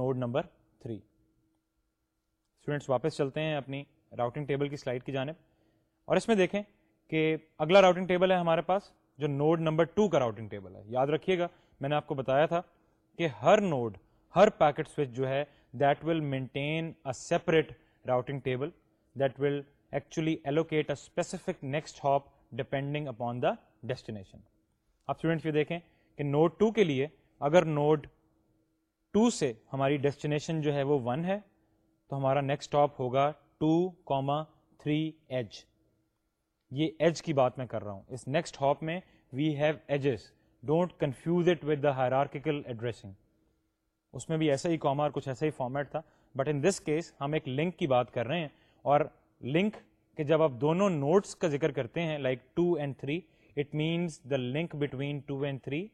node number three students واپس چلتے ہیں اپنی راؤٹنگ ٹیبل کی سلائڈ کی جانب اور اس میں دیکھیں کہ اگلا راؤٹنگ ٹیبل ہے ہمارے پاس جو نوڈ نمبر ٹو کا راؤٹنگ ٹیبل ہے یاد رکھیے گا میں نے آپ کو بتایا تھا کہ ہر نوڈ ہر پیکٹ سوئچ جو ہے that will maintain a separate routing table that will actually allocate a specific next hop depending upon the destination students یہ دیکھیں کہ نوٹ ٹو کے لیے اگر نوٹ ٹو سے ہماری ڈیسٹینیشن جو ہے وہ ون ہے تو ہمارا نیکسٹ اسٹاپ ہوگا ٹو کوما تھری ایج یہ ایج کی بات میں کر رہا ہوں اس نیکسٹ ہاپ میں we have edges don't confuse it with the hierarchical addressing اس میں بھی ایسا ہی کاما اور کچھ ایسا ہی فارمیٹ تھا بٹ ان دس کیس ہم ایک لنک کی بات کر رہے ہیں اور لنک کہ جب آپ دونوں نوٹس کا ذکر کرتے ہیں like two and three it means the link between two and three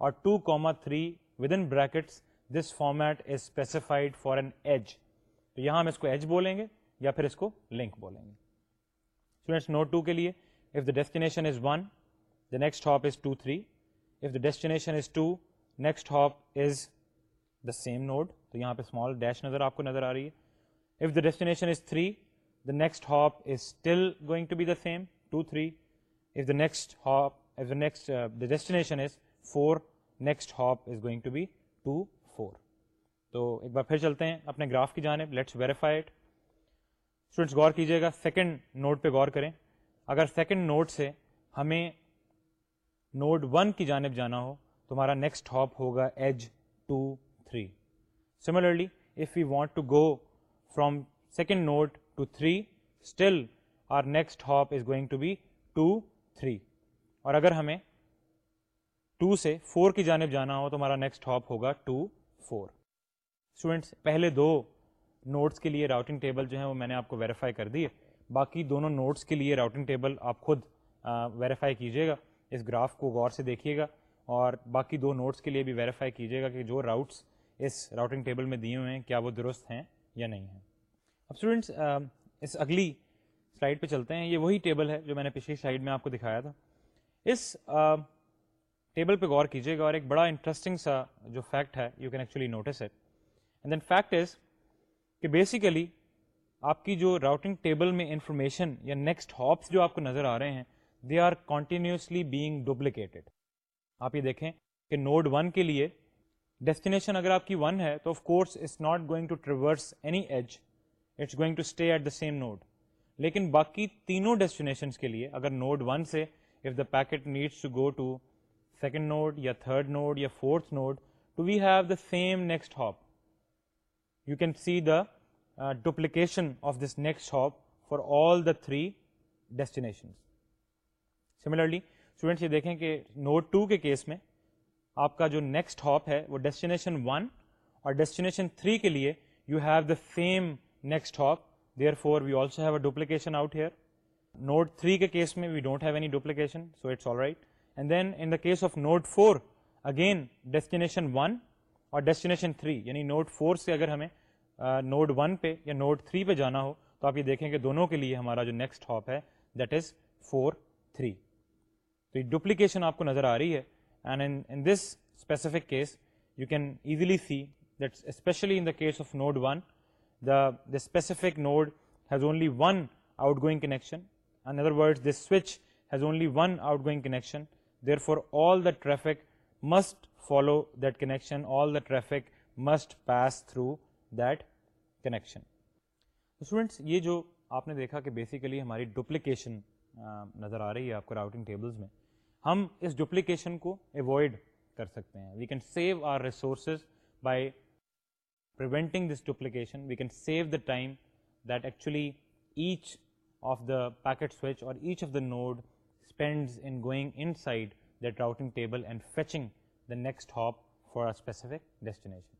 اور two comma three with in brackets this format is specified for an edge تو یہاں ہم اس کو ایج بولیں گے یا پھر اس کو لنک بولیں گے اسٹوڈینٹس نوٹ کے لیے if the destination is one the next hop is two three if the destination is two next hop is the same node تو یہاں پہ اسمال ڈیش نظر آپ کو نظر آ رہی ہے if the destination is three the next hop is still going to be the same two three if the next hop if the next the destination is four next hop is going to be two four تو ایک بار پھر چلتے ہیں اپنے graph کی جانب let's verify it students غور کیجیے گا سیکنڈ نوٹ پہ غور کریں اگر سیکنڈ نوٹ سے ہمیں نوٹ ون کی جانب جانا ہو تو ہمارا نیکسٹ ہاپ ہوگا edge two three similarly if you want to go from second node to three still our next hop is going to be two three اور اگر ہمیں ٹو سے فور کی جانب جانا ہو تو ہمارا نیکسٹ ہاپ ہوگا ٹو فور اسٹوڈینٹس پہلے دو نوٹس کے لیے راؤٹنگ ٹیبل جو ہیں وہ میں نے آپ کو ویریفائی کر دی ہے باقی دونوں نوٹس کے لیے راؤٹنگ ٹیبل آپ خود ویریفائی کیجیے گا اس گراف کو غور سے دیکھیے گا اور باقی دو نوٹس کے لیے بھی ویریفائی کیجیے گا کہ جو راؤٹس اس راؤٹنگ ٹیبل میں دیے ہوئے ہیں کیا وہ درست ہیں یا نہیں ہیں اب اسٹوڈنٹس اس اگلی سلائڈ پہ چلتے ہیں یہ وہی ٹیبل ہے جو میں نے پچھلی سلائڈ میں آپ کو دکھایا تھا اس ٹیبل پہ غور کیجیے گا اور ایک بڑا انٹرسٹنگ سا جو فیکٹ ہے you can actually notice it and then fact is کہ بیسیکلی آپ کی جو راؤٹنگ ٹیبل میں انفارمیشن یا نیکسٹ ہاپس جو آپ کو نظر آ رہے ہیں they are continuously being duplicated آپ یہ دیکھیں کہ نوڈ ون کے لیے ڈیسٹینیشن اگر آپ کی ون ہے تو of course it's not going to traverse any edge it's going to stay at the same node لیکن باقی تینوں ڈیسٹینیشنس کے لیے اگر نوڈ ون سے if the packet needs to go to second node یا تھرڈ نوڈ یا fourth node to we have the same next hop you can see the duplication of this next hop for all the three destinations similarly students یہ دیکھیں کہ node two کے case میں آپ کا جو نیکسٹ ہاپ ہے وہ ڈیسٹینیشن ون اور ڈیسٹینیشن تھری کے لیے you have the same next hop therefore we also have a duplication out here node three کے کیس میں we don't have any duplication so it's all right and then in the case of node four again destination one اور destination three یعنی node four سے اگر ہمیں node one پہ یا node three پہ جانا ہو تو آپ یہ دیکھیں کہ دونوں کے لیے ہمارا جو نیکسٹ ہاپ ہے دیٹ از فور تھری تو یہ ڈپلیکیشن آپ کو نظر آ رہی ہے and in this specific case you can easily see that especially in the case of node one the the specific node has only one outgoing connection in other word this switch has only one outgoing connection therefore all the traffic must follow that connection all the traffic must pass through that connection students یہ جو آپ نے دیکھا کہ basically ہماری duplication نظر آ رہی ہے آپ کو راؤٹنگ ٹیبلس میں ہم اس ڈپلیکیشن کو اوائڈ کر سکتے ہیں we can save our resources by preventing this duplication we can save the time that actually each of the packet switch اور each of the node spends in going inside the routing table and fetching the next hop for specific destination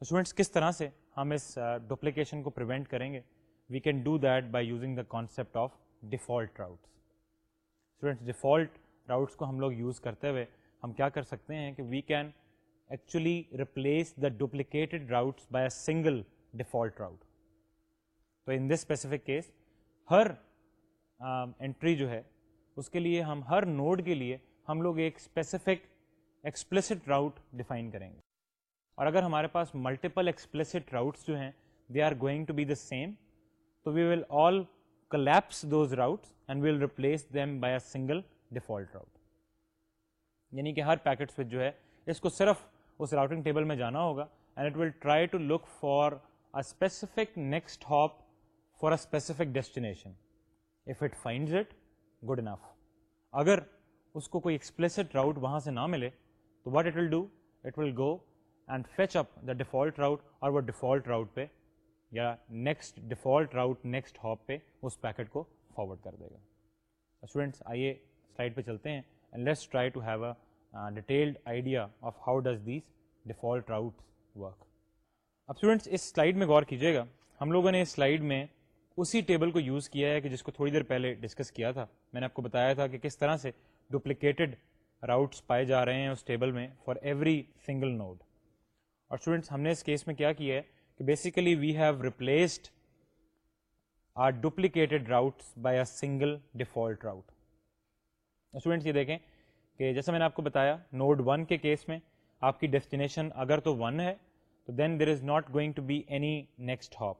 students کس طرح سے ہم اس duplication کو prevent کریں گے we can do that by using the concept of default routes students default routes کو ہم لوگ یوز کرتے ہوئے ہم کیا کر سکتے ہیں کہ we can actually replace the duplicated route by a single default route تو ان دس اسپیسیفک کیس ہر اینٹری جو ہے اس کے لیے ہم ہر نوڈ کے لیے ہم لوگ ایک اسپیسیفک ایکسپلسٹ راؤٹ ڈیفائن کریں گے اور اگر ہمارے پاس ملٹیپل ایکسپلسٹ راؤٹس جو ہیں they are going to be the same we will all collapse those routes and we'll replace them by a single default route یعنی کہ ہر پیکٹ و جو ہے اس کو صرف اس راؤٹنگ ٹیبل میں جانا ہوگا and it will try to look for specific next hop for a specific destination if it finds it good enough اگر اس کو کوئی ایکسپلسڈ راؤٹ وہاں سے نہ ملے تو what it will do it will go and fetch up the default route اور وہ ڈیفالٹ راؤٹ پہ یا next default route next hop پہ اس پیکٹ کو فارورڈ کر دے گا اسٹوڈینٹس آئیے سلائڈ پہ چلتے ہیں and let's try to have a detailed idea of how does these default routes work اب اسٹوڈنٹس اس سلائڈ میں غور کیجیے گا ہم لوگوں نے اس سلائڈ میں اسی ٹیبل کو یوز کیا ہے کہ جس کو تھوڑی دیر پہلے ڈسکس کیا تھا میں نے آپ کو بتایا تھا کہ کس طرح سے ڈپلیکیٹڈ راؤٹس پائے جا رہے ہیں اس ٹیبل میں فار ایوری سنگل نوڈ اور اسٹوڈنٹس ہم نے اس کیس میں کیا کیا ہے کہ basically we have replaced our duplicated routes by a single default route students یہ دیکھیں کہ جیسا میں نے آپ کو بتایا نوڈ ون کے کیس میں آپ کی ڈیسٹینیشن اگر تو ون ہے تو then there is not going to be any next hop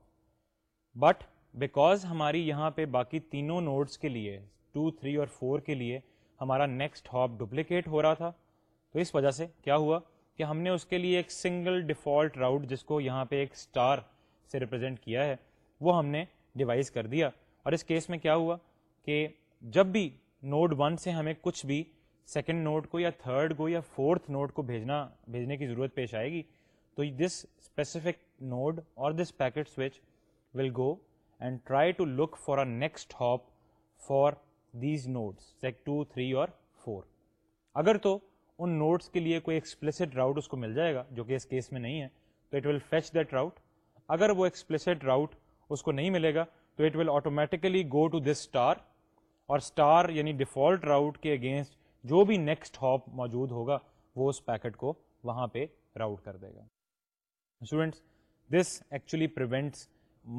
but because ہماری یہاں پہ باقی تینوں نوڈس کے لیے ٹو تھری اور فور کے لیے ہمارا نیکسٹ ہاپ ڈپلیکیٹ ہو رہا تھا تو اس وجہ سے کیا ہوا کہ ہم نے اس کے لیے ایک سنگل ڈیفالٹ راؤٹ جس کو یہاں پہ ایک اسٹار سے ریپرزینٹ کیا ہے وہ ہم نے ڈیوائز کر دیا اور اس کیس میں کیا ہوا کہ جب بھی نوڈ ون سے ہمیں کچھ بھی سیکنڈ نوٹ کو یا تھرڈ کو یا فورتھ نوٹ کو بھیجنا بھیجنے کی ضرورت پیش آئے گی تو دس اسپیسیفک نوڈ اور this packet switch will go and try to look for next hop for these nodes two three اور فور اگر تو ان نوٹس کے لیے کوئی ایکسپلسڈ راؤٹ اس کو مل جائے گا جو کہ اس کیس میں نہیں ہے تو it will fetch that route اگر وہ ایکسپلسڈ راؤٹ اس کو نہیں ملے گا تو it will automatically go to this star اور اسٹار یعنی ڈیفالٹ راؤٹ کے اگینسٹ جو بھی نیکسٹ ہاپ موجود ہوگا وہ اس پیکٹ کو وہاں پہ راؤٹ کر دے گا students this actually prevents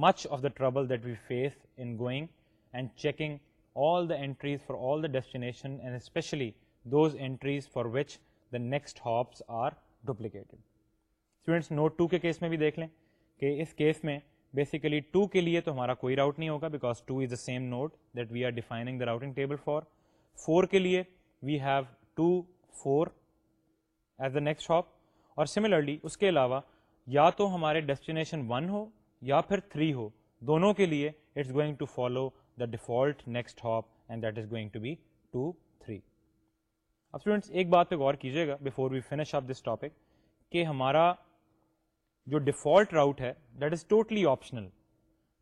much of the trouble that we face in going and checking all the entries for all the destination and especially those entries for which the next hops are duplicated students node two کے case میں بھی دیکھ لیں کہ اس case میں basically two کے لیے تو ہمارا کوئی راؤٹ نہیں ہوگا because two is the same node that we are defining the routing table for four کے لیے we have two four as the next hop اور سملرلی اس کے علاوہ یا تو ہمارے ڈیسٹینیشن ون ہو یا پھر تھری ہو دونوں کے لیے it's going to follow the default next hop and that is going to be two three اب اسٹوڈینٹس ایک بات پہ غور کیجیے گا before we finish up this topic کہ ہمارا جو ڈیفالٹ راؤٹ ہے that is totally optional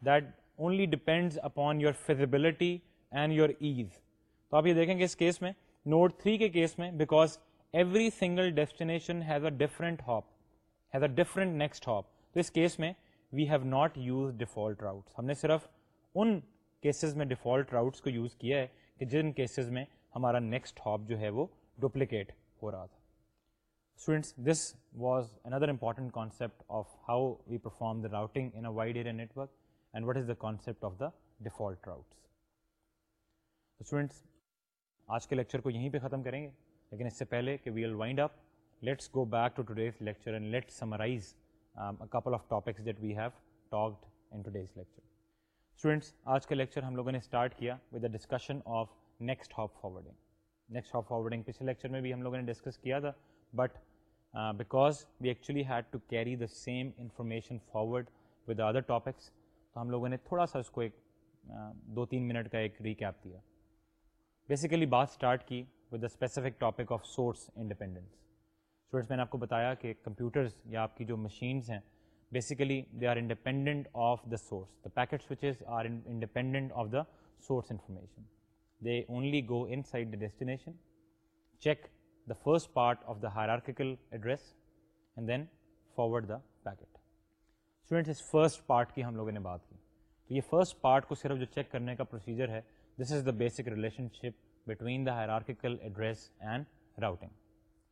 that only depends upon your feasibility and your ease تو آپ یہ دیکھیں گے اس کیس میں نوٹ تھری کے کیس میں because every single destination has a different hop has a different next hop تو اس کیس میں we have not use default routes ہم نے صرف ان کیسز میں ڈیفالٹ راؤٹس کو یوز کیا ہے کہ جن کیسز میں ہمارا نیکسٹ ہاپ جو ہے وہ ڈپلیکیٹ ہو رہا تھا students this was another important concept of how we perform the routing in a wide area network and what is the concept of the default routes students آج کے لیکچر کو یہیں پہ ختم کریں گے لیکن اس سے پہلے کہ we will wind up let's go back to today's lecture and let summarize couple of topics that we have talked in today's lecture students آج کا لیکچر ہم لوگوں نے اسٹارٹ کیا with the discussion of next hop forwarding next hop forwarding پچھلے lecture میں بھی ہم لوگوں نے ڈسکس کیا تھا but because we actually had to carry the same information forward with other topics تو ہم لوگوں نے تھوڑا سا اس کو ایک uh, دو تین منٹ کا ایک ریکیپ دیا بیسیکلی بات اسٹارٹ کی with the specific topic of source independence students میں نے آپ کو بتایا کہ کمپیوٹرز یا آپ کی جو مشینس ہیں basically they are independent of the source the packet switches are independent of the source information they only go inside the destination check the first part of the hierarchical address and then forward the packet students اس first part کی ہم لوگوں نے بات کی یہ first part کو صرف جو چیک کرنے کا پروسیجر ہے this is the basic relationship between the hierarchical address and routing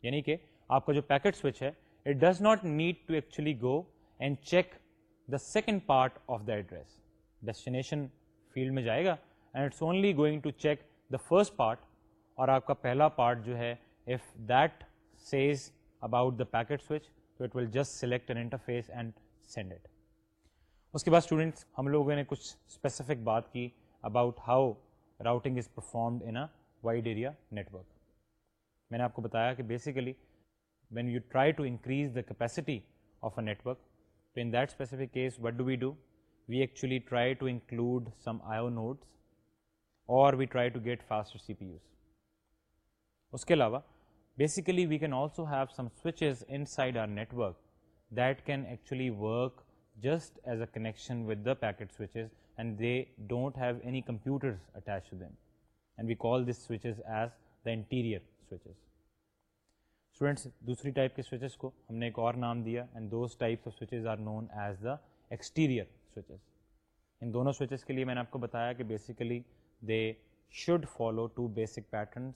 یعنی کہ آپ کا جو پیکٹ سوئچ ہے it does not need to actually go and check the second part of the address destination field میں جائے گا and it's only going to check the first part اور آپ کا پہلا پارٹ جو ہے if that says about the packet switch تو it will just select an interface and send it اس کے بعد اسٹوڈنٹس ہم لوگوں نے کچھ اسپیسیفک بات کی about how routing is performed in wide area network میں نے آپ کو بتایا کہ basically when you try to increase the capacity of a network تو in that specific case what do we do we actually try to include some I notice اور we try to get fast C P use اس کے علاوہ basically we can also have some switches inside our network that can actually work just as a connection with the packet switches and they don't have any computer and we call this switches as the interior switches students دوسری type کے switches کو ہم نے ایک اور نام دیا and those are known as the exterior switches ان دونوں سوئچز کے لیے میں نے آپ کو بتایا کہ basically they should follow to basic patterns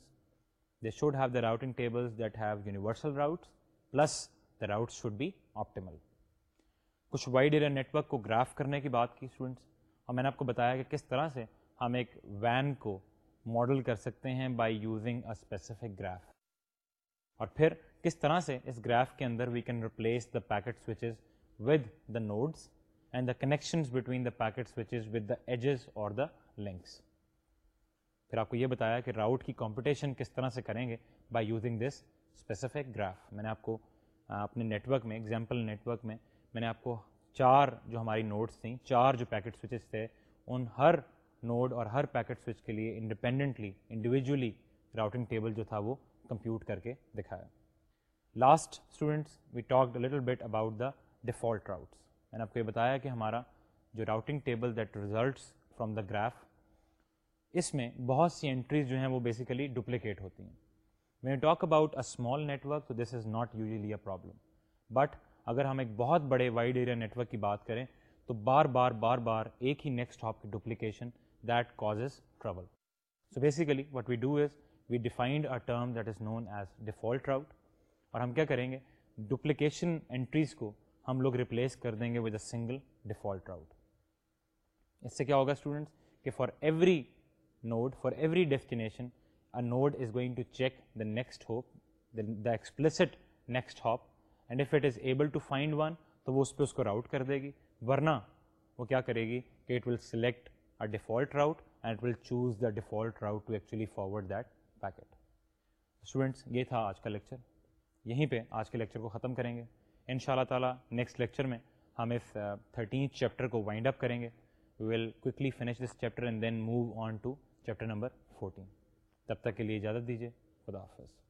they should have the routing tables that have universal route plus the route should be optimal کچھ وائڈ ایریا نیٹ ورک کو گراف کرنے کی بات کی اسٹوڈنٹس اور میں نے آپ کو بتایا کہ کس طرح سے ہم ایک وین کو ماڈل کر سکتے ہیں by using a specific graph اور پھر کس طرح سے اس گراف کے اندر we can replace the packet switches with the nodes and the connections between the packet switches with the edges اور دا لنکس پھر آپ کو یہ بتایا کہ راؤٹ کی کمپٹیشن کس طرح سے کریں گے by using this specific graph میں نے آپ کو اپنے نیٹ ورک میں ایگزامپل نیٹ ورک میں میں نے آپ کو چار جو ہماری نوٹس تھیں چار جو پیکٹ سوئچز تھے ان ہر نوڈ اور ہر پیکٹ سوئچ کے لیے انڈیپینڈنٹلی انڈیویجولی راؤٹنگ ٹیبل جو تھا وہ کمپیوٹ کر کے دکھایا last students we talk little bit about the default routes میں نے آپ کو یہ بتایا کہ ہمارا جو routing table that results from the graph اس میں بہت سی انٹریز جو ہیں وہ بیسیکلی ڈپلیکیٹ ہوتی ہیں you talk about a small network this is not usually a problem but اگر ہم ایک بہت بڑے وائڈ ایریا نیٹ ورک کی بات کریں تو بار بار بار بار ایک ہی نیکسٹ ہاپ کی duplication that cause trouble so basically what we do is we defined a term that is known as default route اور ہم کیا کریں گے ڈپلیکیشن انٹریز کو ہم لوگ ریپلیس کر دیں گے with a single default route اس سے کیا ہوگا اسٹوڈنٹس کہ for every node for every destination a node is going to check the next hop the explicit next hop and if it is able to find one تو وہ اس پہ اس کو راؤٹ کر دے گی ورنہ وہ کیا کرے گی کہ it will select a default route and will choose the default route to actually forward that packet students یہ تھا آج کا لیکچر یہیں پہ آج کے لیکچر کو ختم کریں گے ان شاء اللہ تعالیٰ نیکسٹ لیکچر میں ہم اس تھرٹینتھ چیپٹر کو وائنڈ اپ کریں گے we will quickly finish this chapter and then move on to chapter number fourteen تب تک کے لیے اجازت دیجیے خدا حافظ